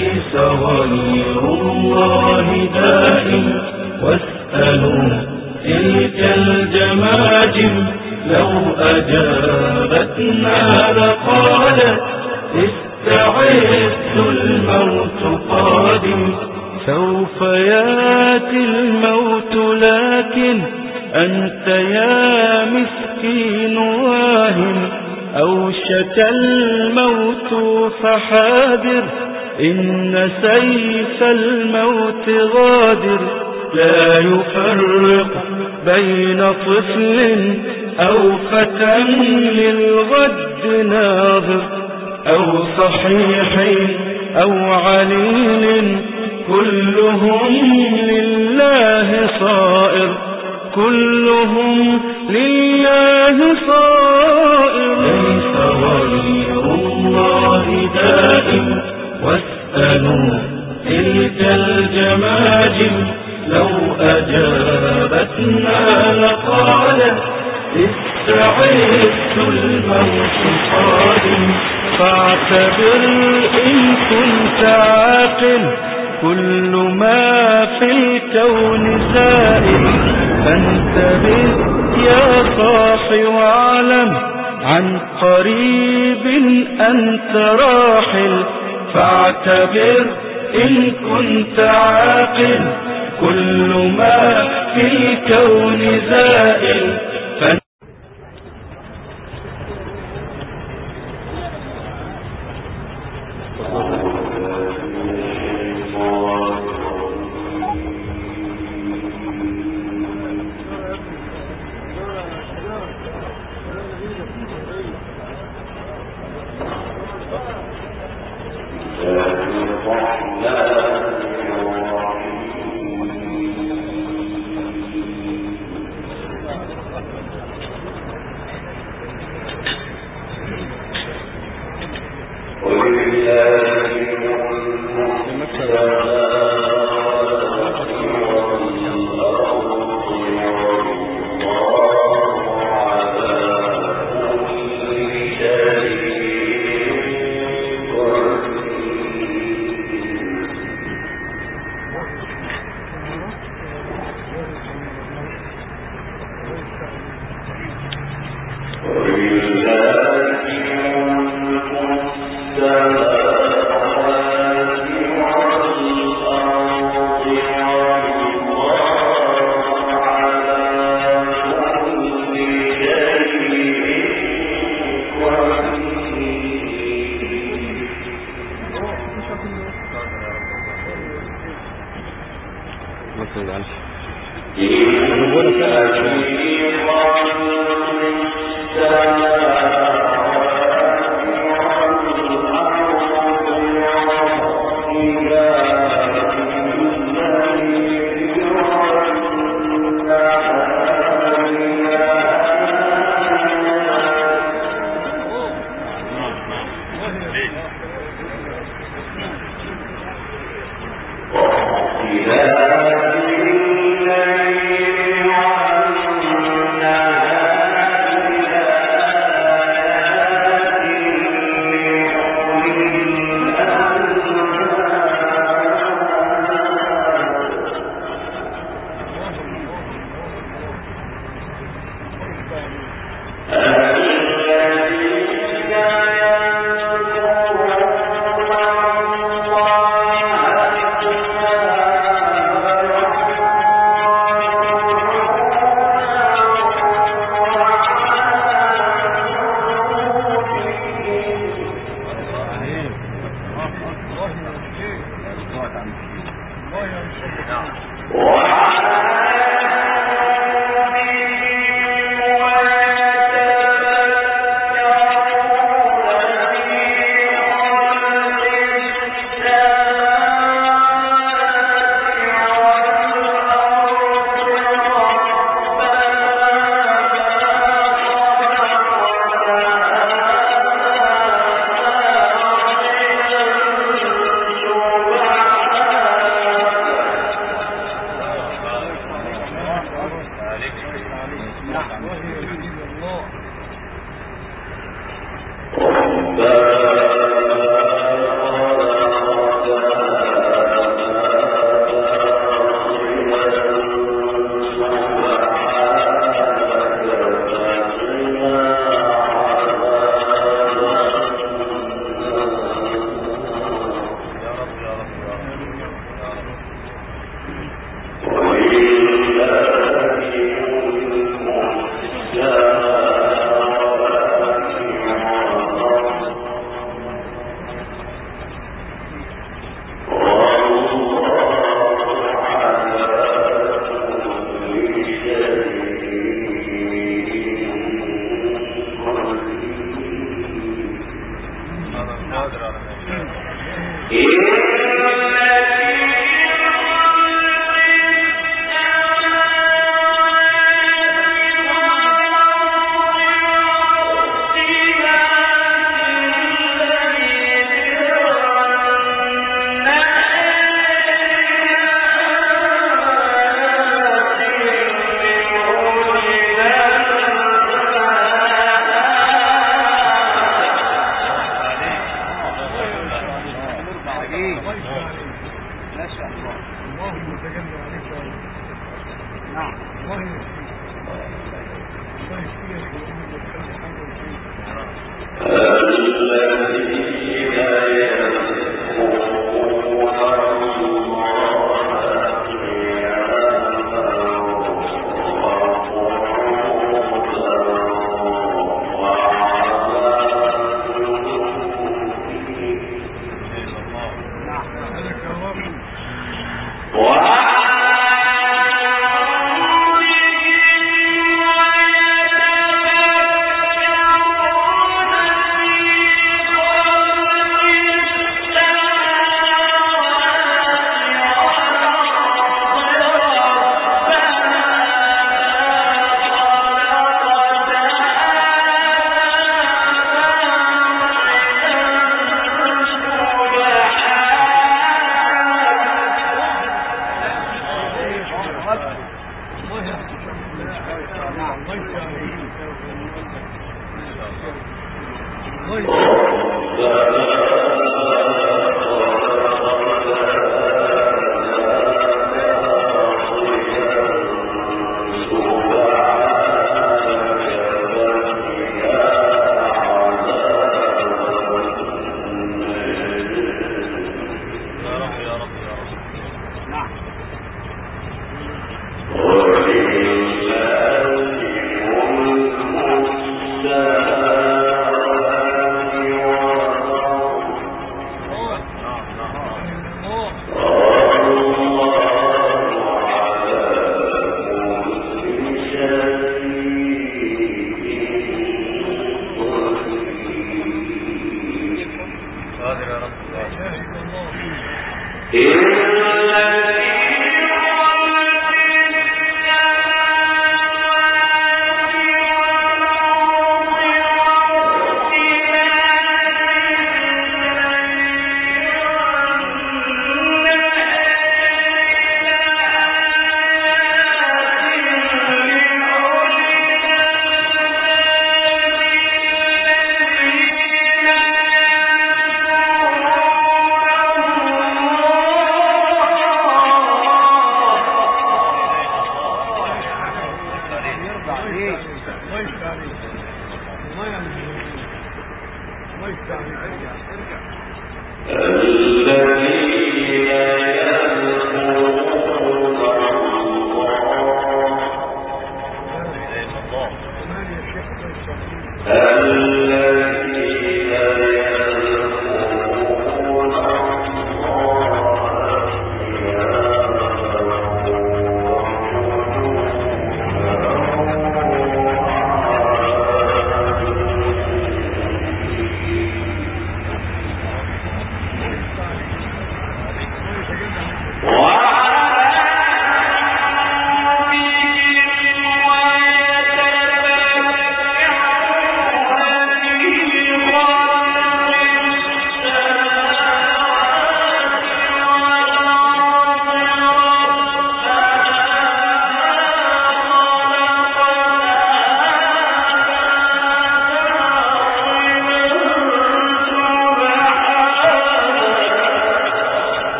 ليس غير الله دائم واسألوا تلك الجماجم لو أجابتنا لقالت استعد الموت قادم. سوف يأتي الموت لكن أنت يا مسكين واهم. أوشك الموت فحاذر إن سيف الموت غادر لا يفرق بين طفل أو فتى للغد ناظر أو صحيح أو عليل كلهم لله صائر كلهم لله صائر. ليس غير الله دائم. واسألوا تلك الجماجم لو أجابتنا لقالت استعدت الموت قادم فاعتبر إن كنت عاقل كل ما في الكون زائل فانتبه يا صاحي واعلم عن قريب أنت راحل فاعتبر إن كنت عاقل كل ما في الكون زائل. الله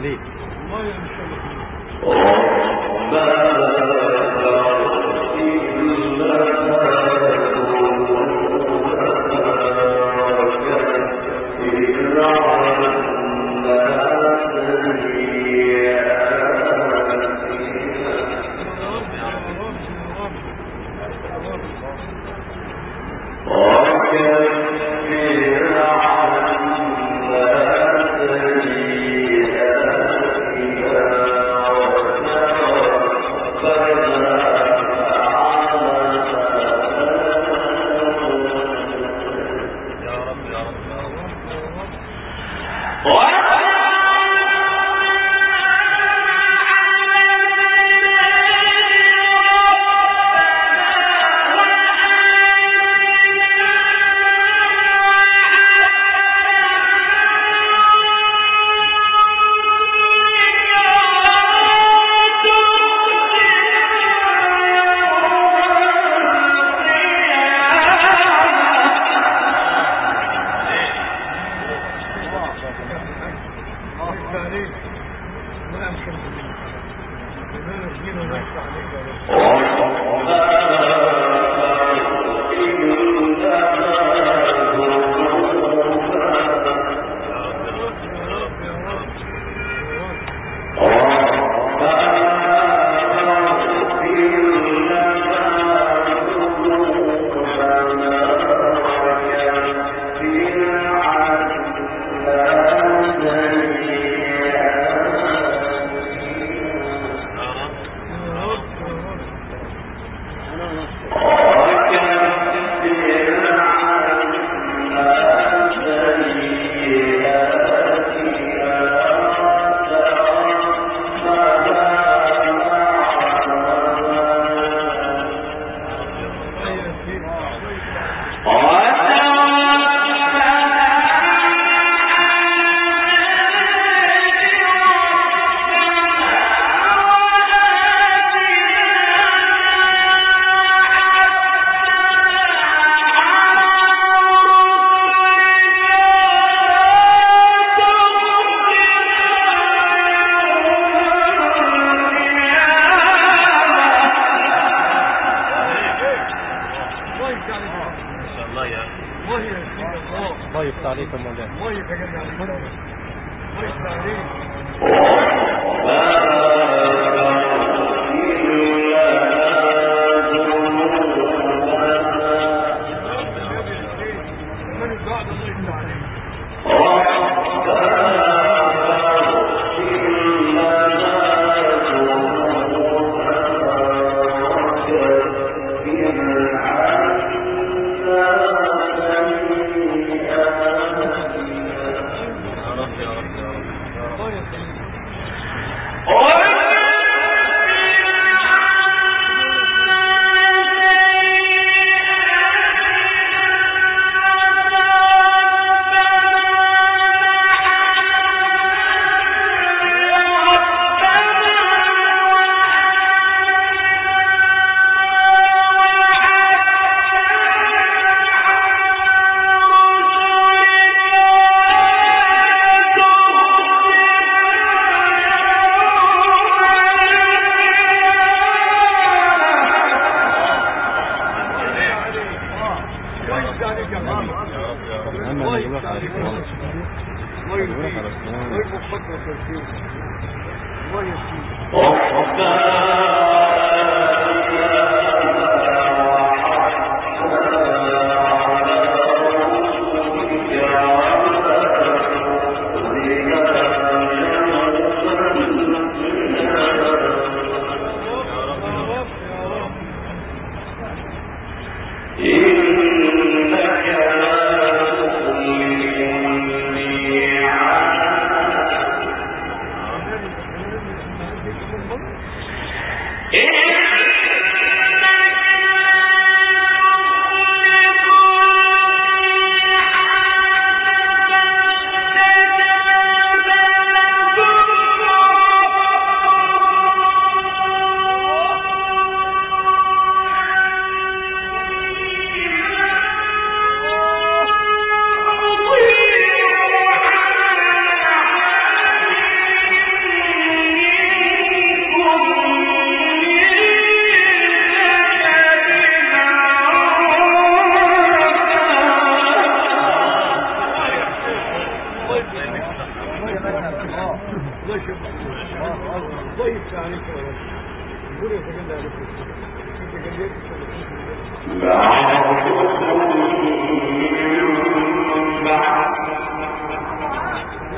عليك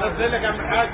نزلك يا عم الحاج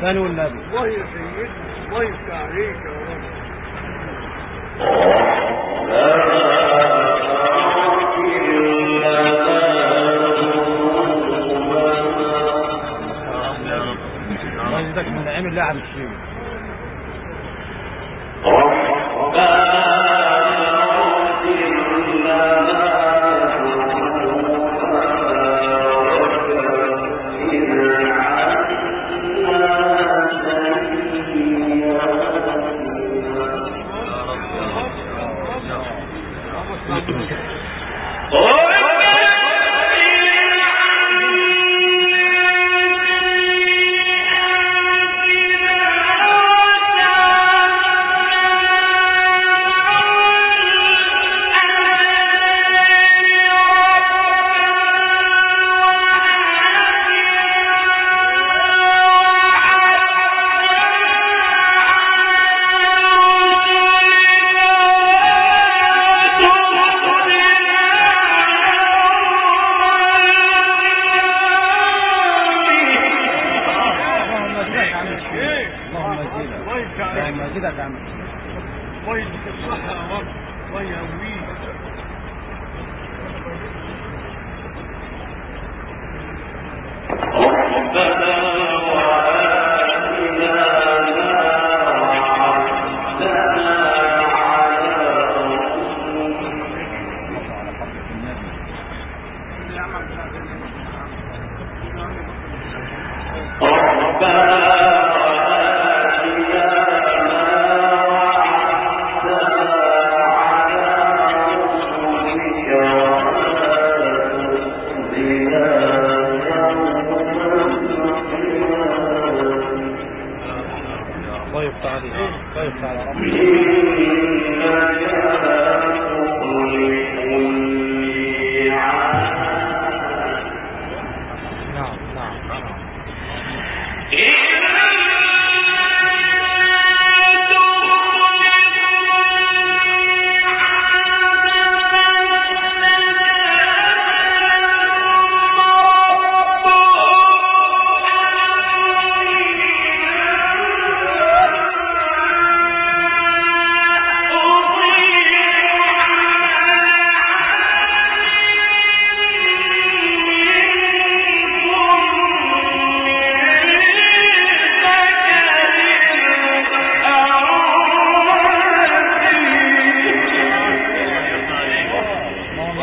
ثاني والنبي الله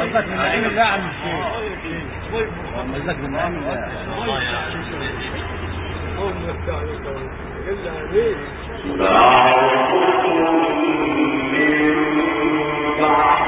مزك من نعيم الله عم الشيخ من نعيم الله من بعد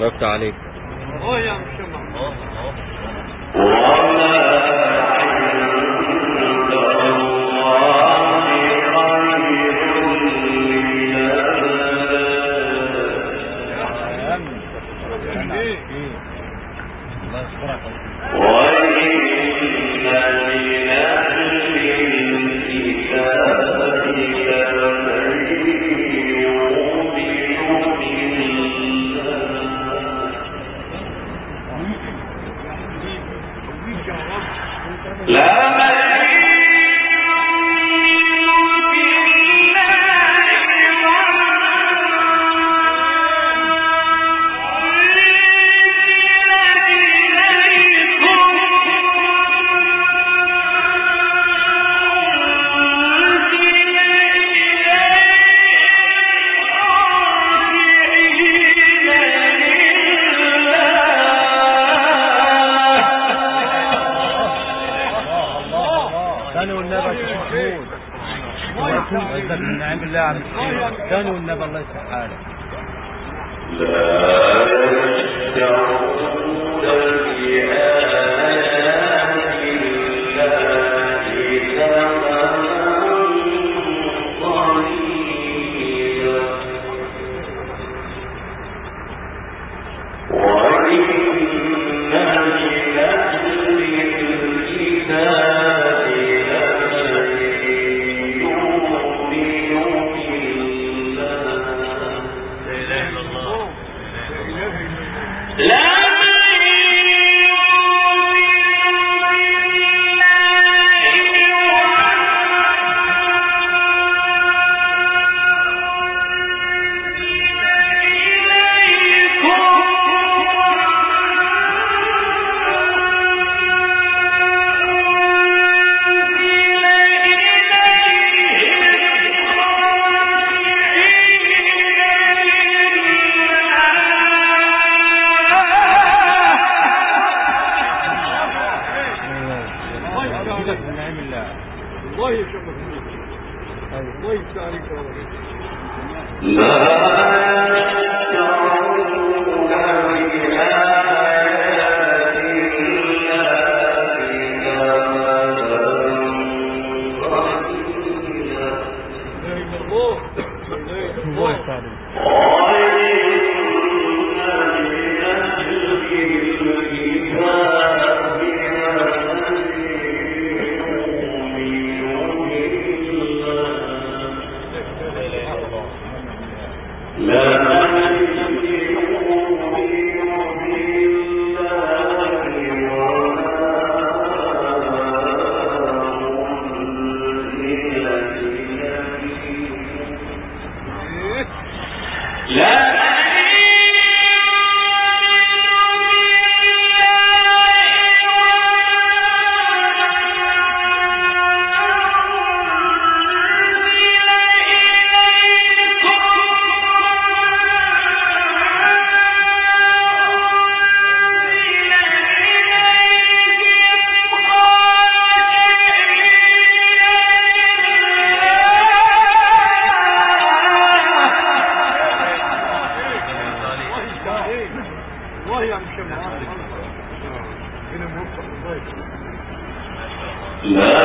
يفتح عليك. لا